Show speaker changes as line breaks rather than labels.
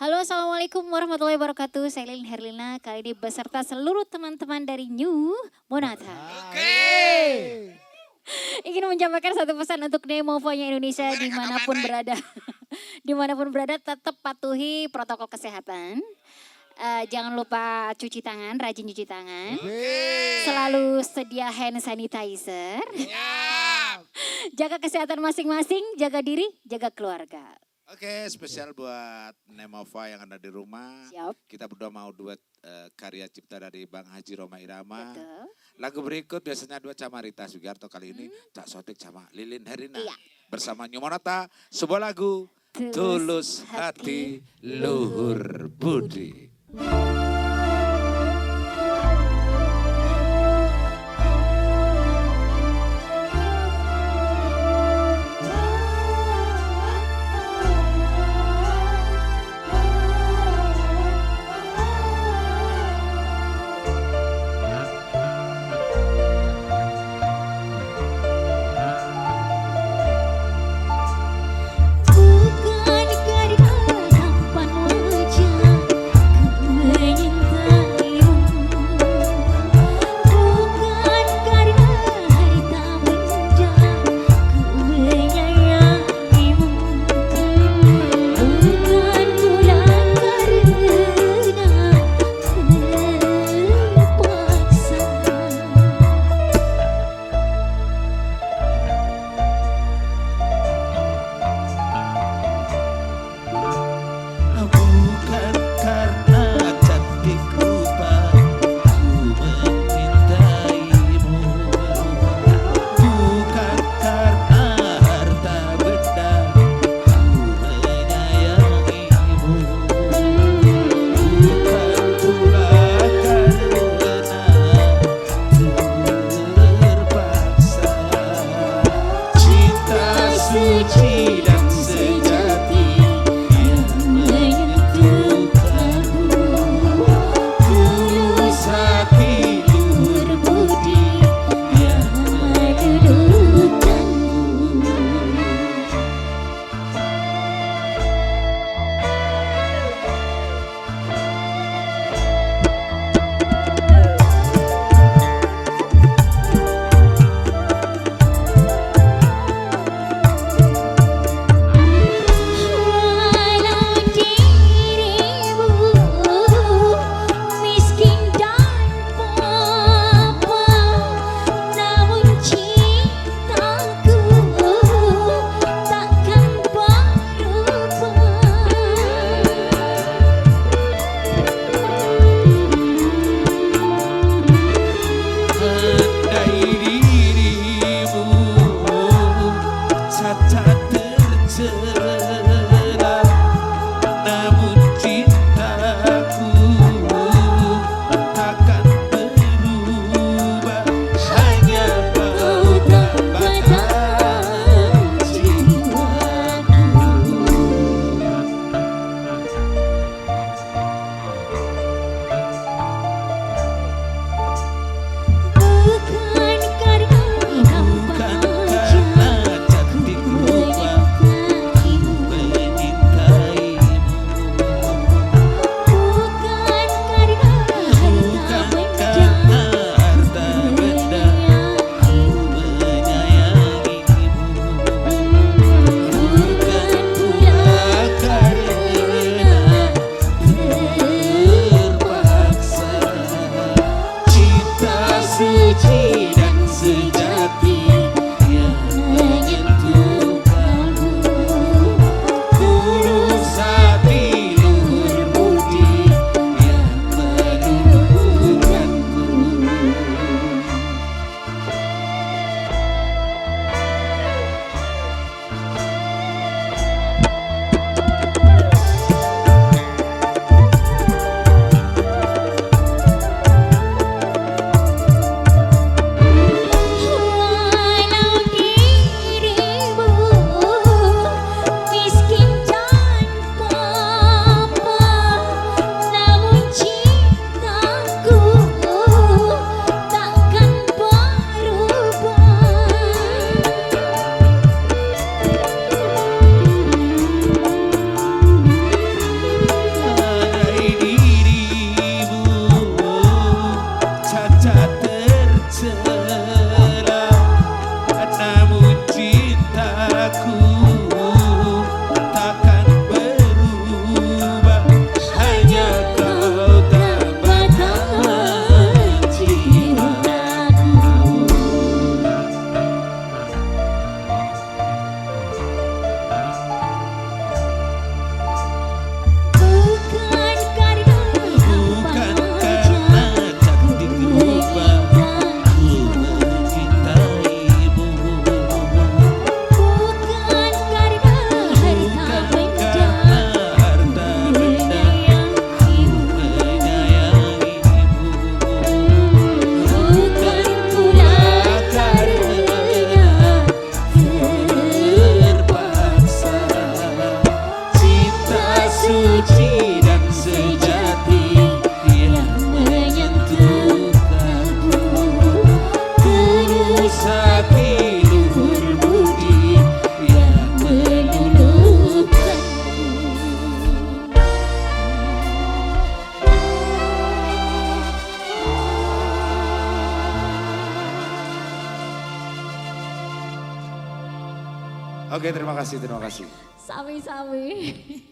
Halo Assalamualaikum warahmatullahi wabarakatuh. Saya Lilin Herlina kali ini beserta seluruh teman-teman dari New Monata.
Oke.
Ingin menyampaikan satu pesan untuk Nemovonya Indonesia
Boleh, kata
di mana pun
pandai.
berada. di mana pun berada tetap patuhi protokol kesehatan. Eh, jangan lupa cuci tangan, rajin cuci tangan. Selalu sedia hand sanitizer.
Siap.
Jaga kesehatan masing-masing, jaga diri, jaga keluarga.
Oke, spesial buat Nemova yang ada di rumah.
Siap.
Kita berdua mau duet eh, karya cipta dari Bang Haji Roma Irama.
Betul.
Lagu berikut biasanya dua Camarita Sugiarto kali ini Cak Sodik sama Lilin Herina.
Iya.
Bersama New Monata, sebuah lagu
Tulus
Tulus
Hati,
Hati Luhur Budi.
Bukan
Oke terima kasih terima kasih.
Sami-sami.